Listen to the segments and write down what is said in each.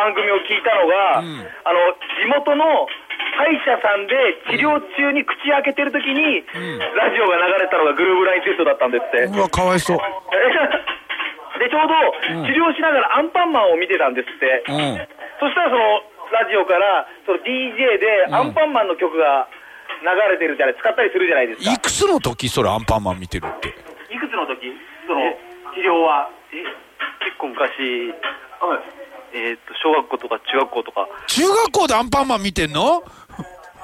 番組を聞いたのが、うん。あの地元の歯医者さんで治療中に口開けてる時に、ラジオが流れたのがグルーブライン Z だったんですって。うわかわいそう。でちょうど治療しながらアンパンマンを見てたんですって、うん。そしたらそのラジオからその DJ でアンパンマンの曲が流れてるじゃない使ったりするじゃないですか。いくつの時それアンパンマン見てるって？いくつの時？その治療はえ？結構昔、えーっと小学校とか中学校とか。中学校でアンパンマン見てんの？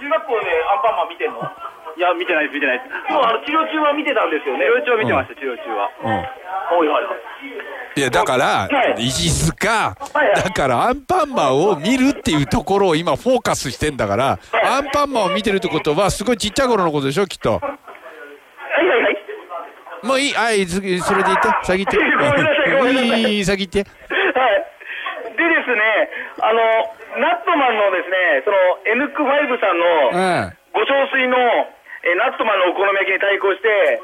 中学校でアンパンマン見てんの。いや見てないです見てないです。でもあの治療中は見てたんですよね。治療中は見てました、治療中は。うん。はいはいはい。いやだからはい石塚はい。だからアンパンマンを見るっていうところを今フォーカスしてんだからアンパンマンを見てるってことはすごいちっちゃい頃のことでしょきっと。はいはいはい。もういい？はい次それで言って先言って。ごめんなさいごめんなさい。いいいい先言って。はい。でですね、あの、ナットマンのですね、その、エヌク5さんうの、んご憔水の、えナットマンのお好み焼きに対抗して、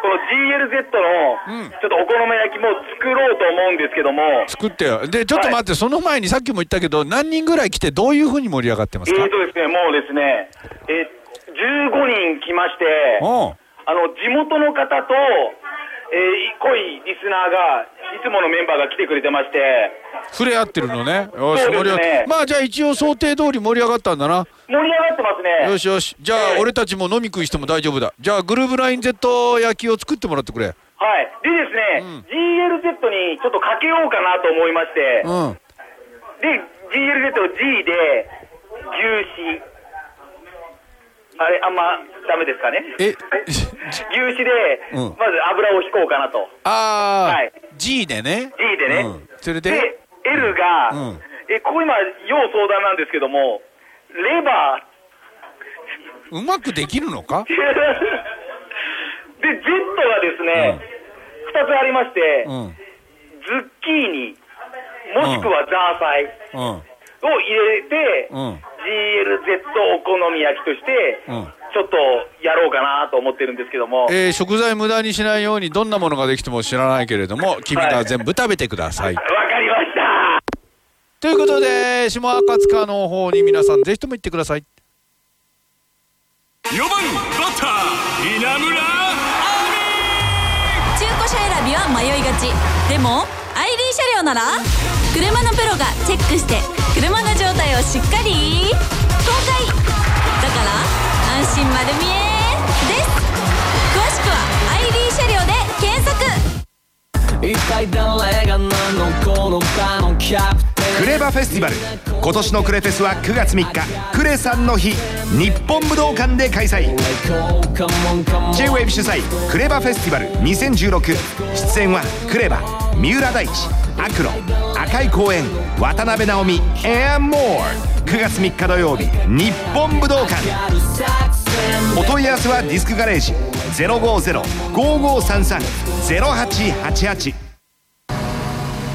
この GLZ のうん、ちょっとお好み焼きも作ろうと思うんですけども、作ってよ。でちょっと待って、その前にさっきも言ったけど何人ぐらい来てどういうふうに盛り上がってますか？えーとですね、もうですね、えー15人来まして、あの、地元の方と、えー濃いリスナーが、いつものメンバーが来てくれてまして、触れ合ってるのね。よし盛り上がまあじゃあ一応想定通り盛り上がったんだな。盛り上がってますね。よしよし。じゃあええ俺たちも飲み食いしても大丈夫だ。じゃあグルーブライン Z 焼きを作ってもらってくれ。はい。でですね、うん。GLZ にちょっとかけようかなと思いまして、うん。で、GLZ を G で、牛脂。あれ、あんまダメですかね？え 牛脂で、うん。まず油を引こうかなと。ああ、はい。G でね。G でね。うん。それでで、L が、うん。え、ここ今、要相談なんですけども、レバうまくできるのか？ー。で、Z がですね、二、つありまして、うん。ズッキーニ、もしくはザーサイ。うんを入れて、うん。GLZ お好み焼きとして、うん。ちょっとやろうかなと思ってるんですけども、えー食材無駄にしないようにどんなものができても知らないけれども君が全部食べてください、わかりました。ということで下赤塚の方に皆さんぜひとも行ってください。4番バッター稲村中古車選びは迷いがち。でもアイリー車両なら車のプロがチェックして車の状態をしっかり公開。だから安心丸見え。です。詳しくはアイリー車両で検索。一体誰が何のこの場のキャプテンクレバフェスティバル今年のクレフェスは9月3日クレさんの日日本武道館で開催。J-WAVE 主催クレバフェスティバル2016出演はクレバ。三浦大知アクロ赤い公園渡辺直美 and more 9月3日土曜日日本武道館。お問い合わせはディスクガレージ050-5533-0888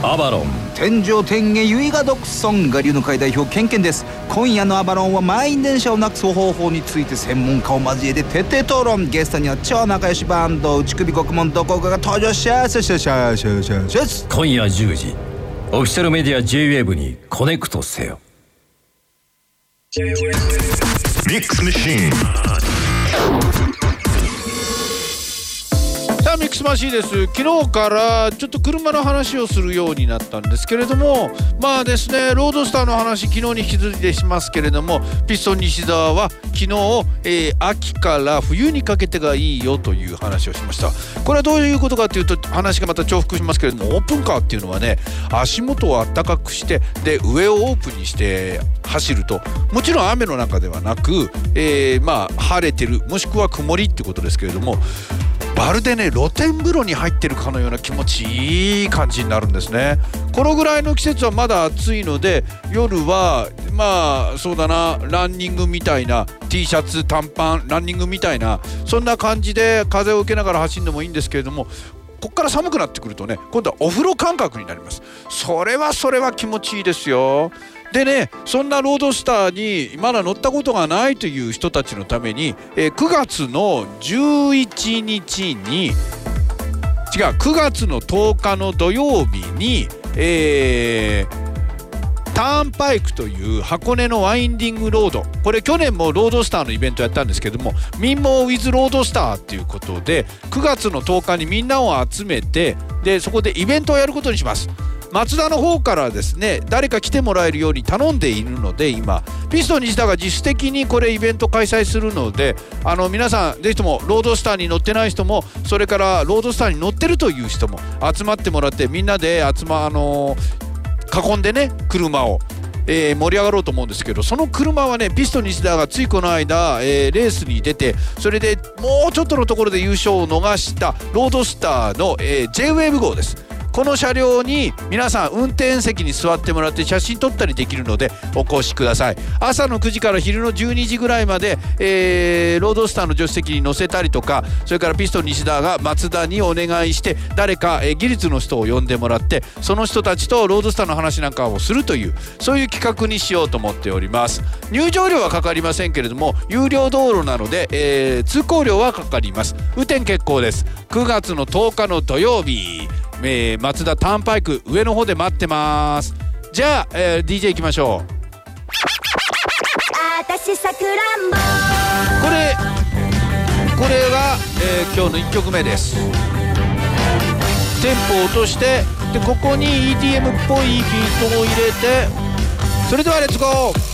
アバロン天上天下唯我独尊我流の会代表ケンケンです。今夜のアバロンは満員電車をなくす方法について専門家を交えて徹底討論。ゲストには超仲良しバンド内首獄門どこかが登場しゃーしゃしゃしゃしゃしゃし。ゃし今夜10時。オフィシャルメディア JWAVE にコネクトせよミックスマシーンさあミックスマシーです。昨日からちょっと車の話をするようになったんですけれどもまあですねロードスターの話昨日に引き続いてしますけれどもピストン西澤は昨日、えー秋から冬にかけてがいいよという話をしました。これはどういうことかというと話がまた重複しますけれどもオープンカーっていうのはね足元を暖かくしてで上をオープンにして走ると。もちろん雨の中ではなく、えーまあ晴れてるもしくは曇りってことですけれどもまるでね露天風呂に入ってるかのような気持ちいい感じになるんですね。このぐらいの季節はまだ暑いので夜はまあそうだなランニングみたいな T シャツ短パンランニングみたいなそんな感じで風を受けながら走るのもいいんですけれどもこっから寒くなってくるとね今度はお風呂感覚になります。それはそれは気持ちいいですよ。でねそんなロードスターにまだ乗ったことがないという人たちのために、え9月の11日に違う9月の10日の土曜日に、えーターンパイクという箱根のワインディングロード。これ去年もロードスターのイベントやったんですけども民謡ウィズロードスターっていうことで9月の10日にみんなを集めてでそこでイベントをやることにします。松田の方からですね誰か来てもらえるように頼んでいるので今ピストン西田が自主的にこれイベント開催するのであの皆さんぜひともロードスターに乗ってない人もそれからロードスターに乗ってるという人も集まってもらってみんなで集まあの囲んでね車を。えー、盛り上がろうと思うんですけどその車はねピストン西田がついこの間、えー、レースに出てそれでもうちょっとのところで優勝を逃したロードスターの、えー、J-WAVE 号ですこの車両に皆さん運転席に座ってもらって写真撮ったりできるのでお越しください。朝の9時から昼の12時ぐらいまで、えー、ロードスターの助手席に乗せたりとかそれからピストン西田が松田にお願いして誰か、えー、技術の人を呼んでもらってその人たちとロードスターの話なんかをするというそういう企画にしようと思っております。入場料はかかりませんけれども有料道路なので、えー、通行料はかかります。雨天決行です。9月の10日の土曜日。えー、松田ターンパイク上の方で待ってます。じゃあ、えー、DJ いきましょう。私さくらんぼ。これこれが、えー、今日の1曲目です。テンポを落としてでここに EDM っぽいビートを入れてそれではレッツゴー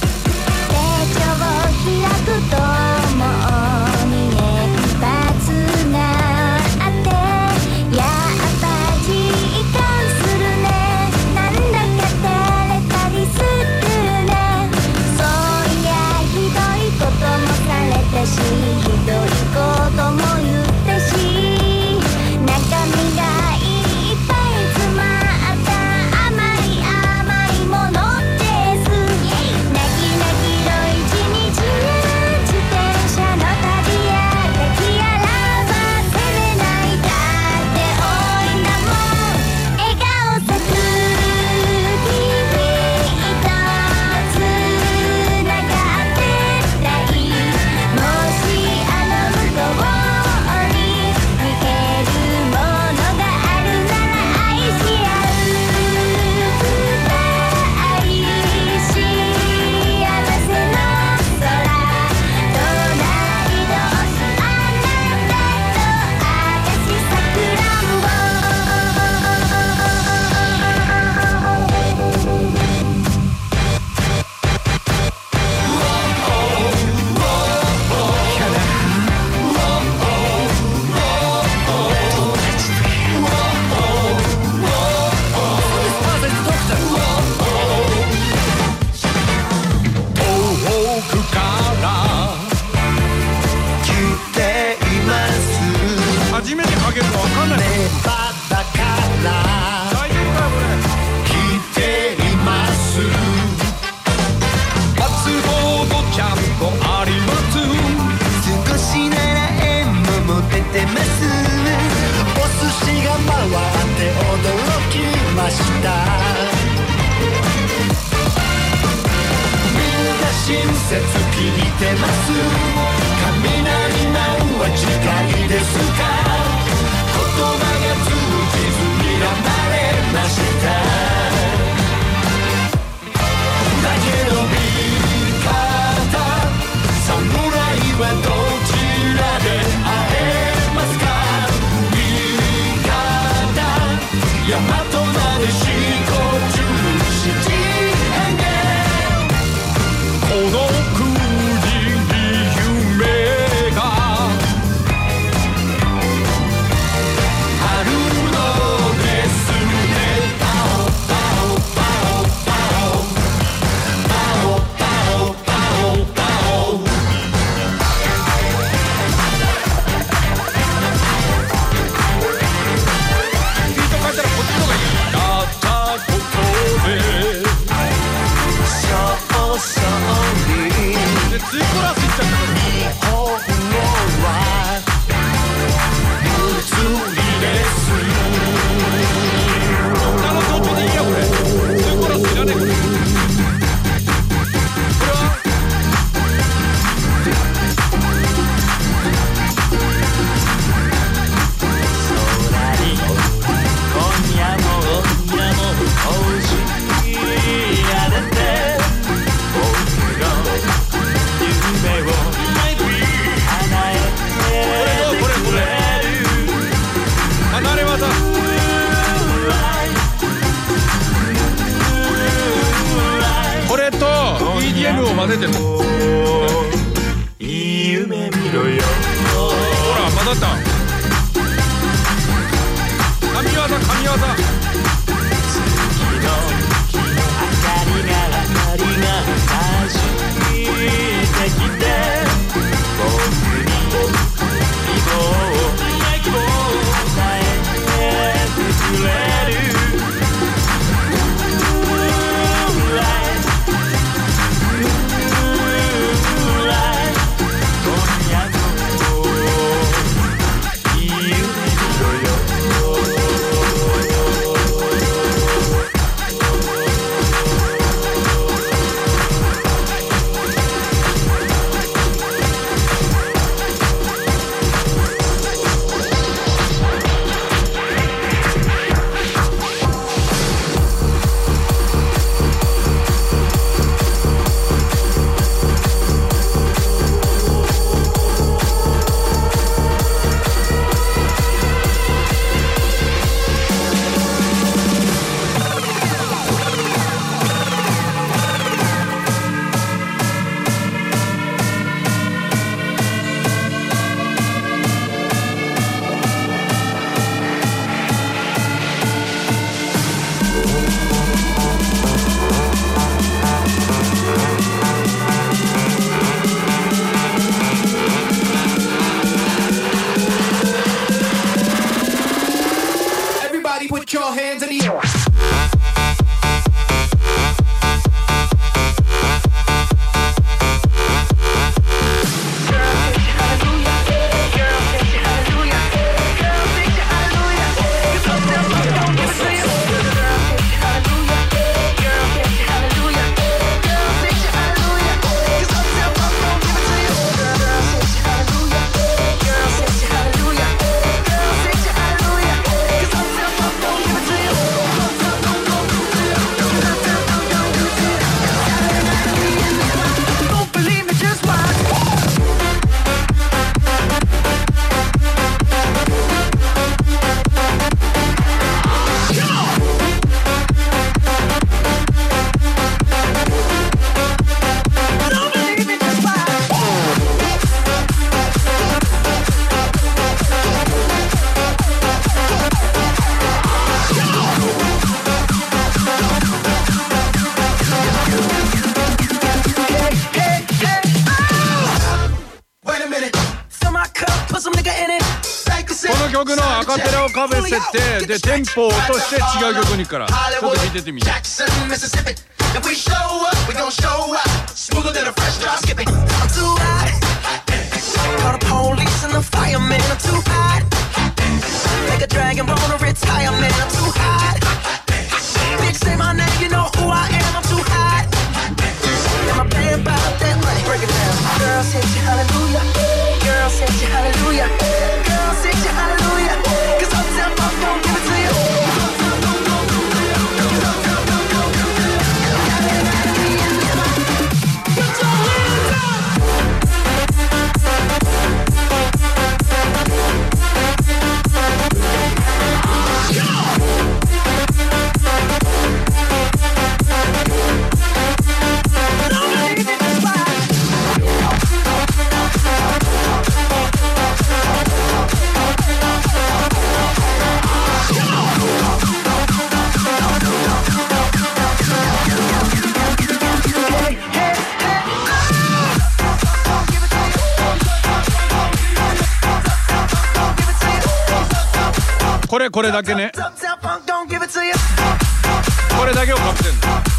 切聞いてます。雷なんは近いです。和なでしこの曲のアカペラをかぶせてでテンポを落として違う曲に行くからちょっと聞いてってみて If we show up, we gon' show up. Smoother than a fresh drop skipping. I'm too hot. Call the police and the fireman. I'm too hot. Make a dragon wanna retire, man. I'm too hot. Bitch, say my name, you know who I am. I'm too hot. And my band about that money. Break it down. Girls hit you, hallelujah. Girl, say hallelujah. Girl, say hallelujah. これだけを買ってんの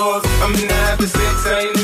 I'm in the habit sex, I ain't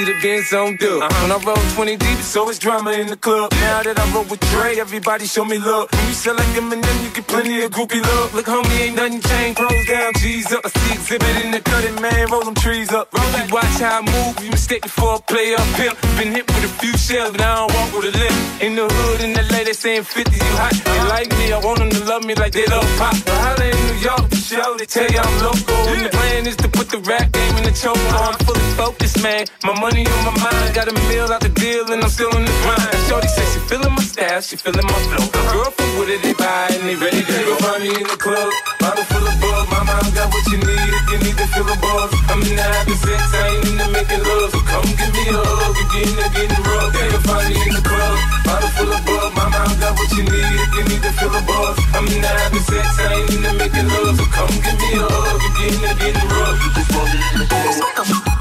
see the Benz on dub. Uh-huh. When I roll 20 deep, so it's drama in the club. Now that I roll with Dre, everybody show me love. When you sell like Eminem, you get plenty of groupie love. Look, homie, ain't nothing changed. Pros down, G's up. I see exhibit in the cutting, man. Roll them trees up. Roll it, watch how I move. You mistake me for a player up pimp. Been hit with a few shells, but I don't walk with a limp. In the hood, in LA, they saying 50, you hot. They like me, I want them to love me like they love pop. But holla in New York, the show, they tell you I'm local. And the plan is to put the rap game in the choke. I'm fully focused, man. My money on my mind, got a meal out the deal, and I'm still in the grind. Shorty says she feeling my style, she feeling my flow. Girl from Wooded, they buy and they ready to go. Find me in the club, bottle full of bug. Mama, I got what you need if you need to feel a buzz. I'm in the having sex, I ain't into making love. So come give me a hug if you're into getting rough. Yeah, you find me in the club, bottle full of bug. Mama, I got what you need if you need to feel a buzz. I'm in the having sex, I ain't into making love. So come give me a hug if you're into getting rough. You can find me in the club.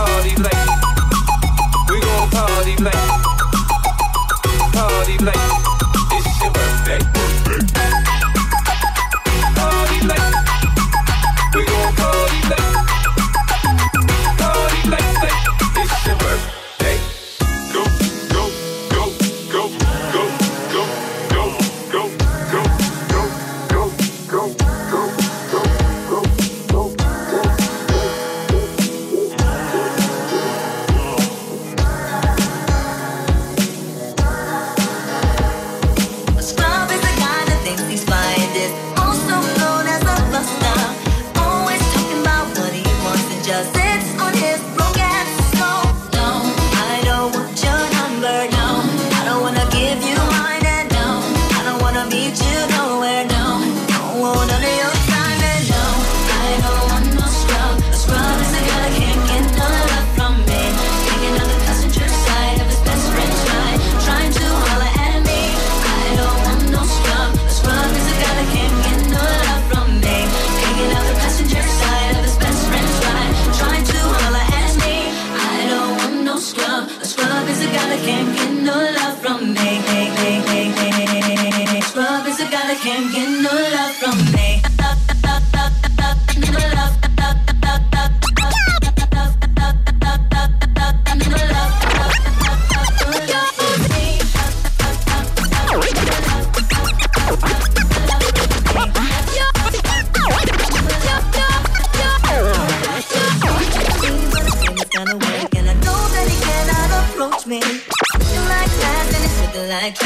Party like, we gon' party like, party like,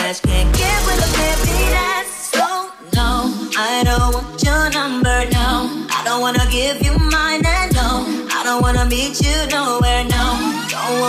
trash. Can't get with a baby that's so no. I don't want your number, no. I don't wanna give you mine, and no. I don't wanna meet you nowhere, no. Don't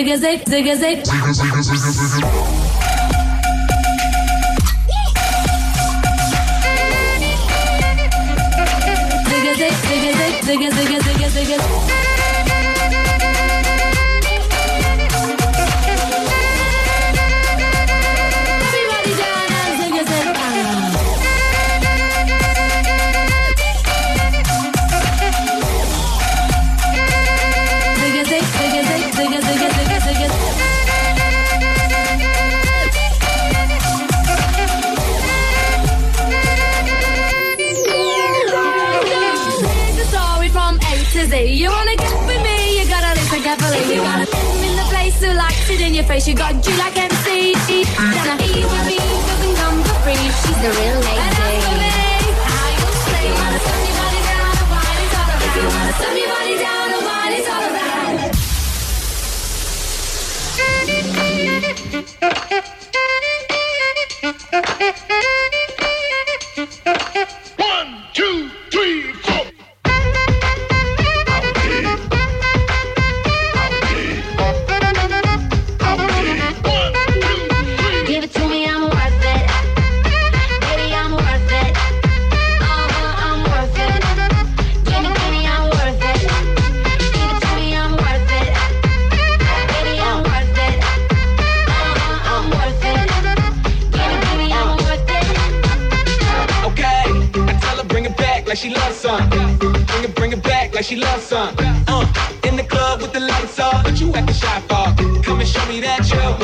zigga, zigga, zigga, zigga. Zigga, zig, zigga, zig, zigga, zigga, zigga, zigga. dizzy. You wanna get with me? You gotta listen carefully. You gotta live in the place you like it in your face. You got you like MC. Wanna eat with me doesn't come for free. She's the real. like she loves some. Uh, in the club with the lights off, but you acting shy for. Come and show me that you.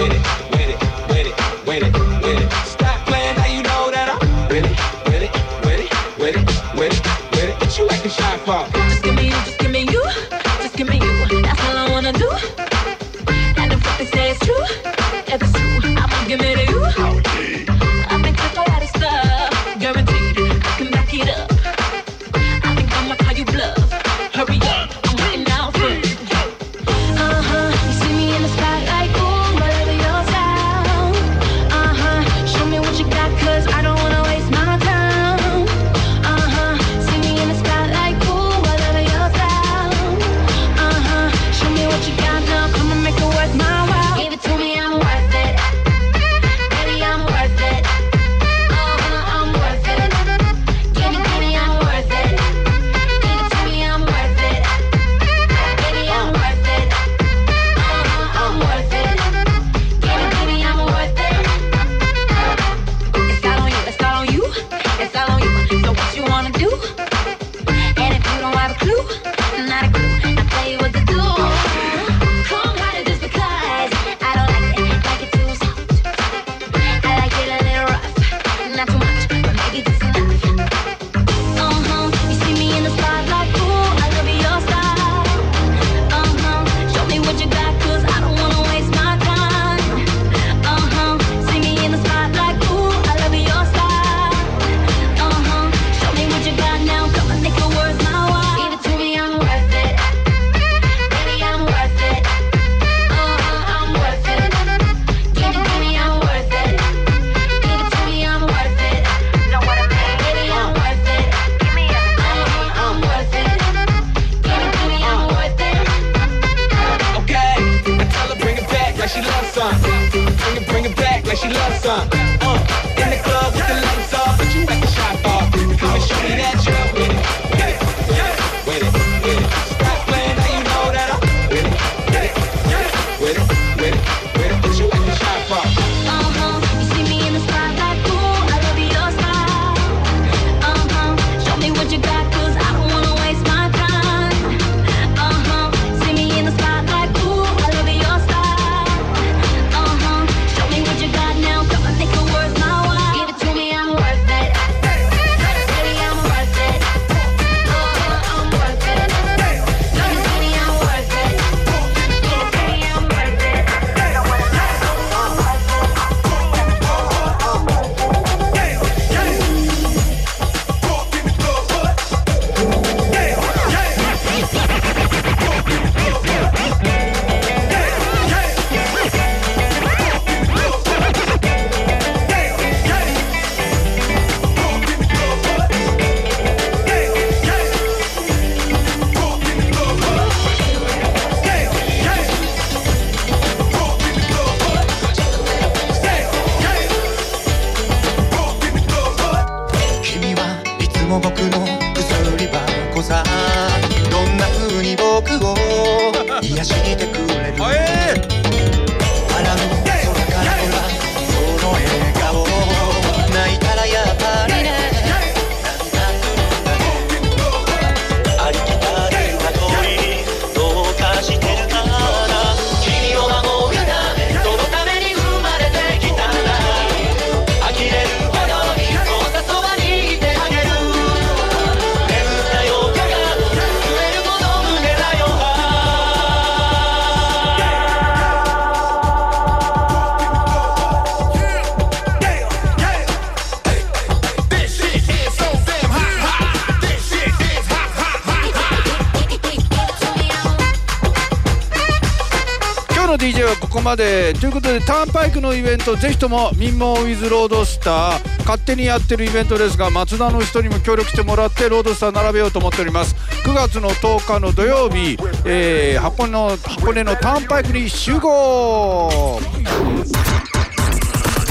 までということでターンパイクのイベントぜひとも民謀ウィズロードスター勝手にやってるイベントですが松田の人にも協力してもらってロードスター並べようと思っております。9月の10日の土曜日、えー箱根の箱根のターンパイクに集合。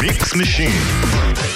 ミックスマシーン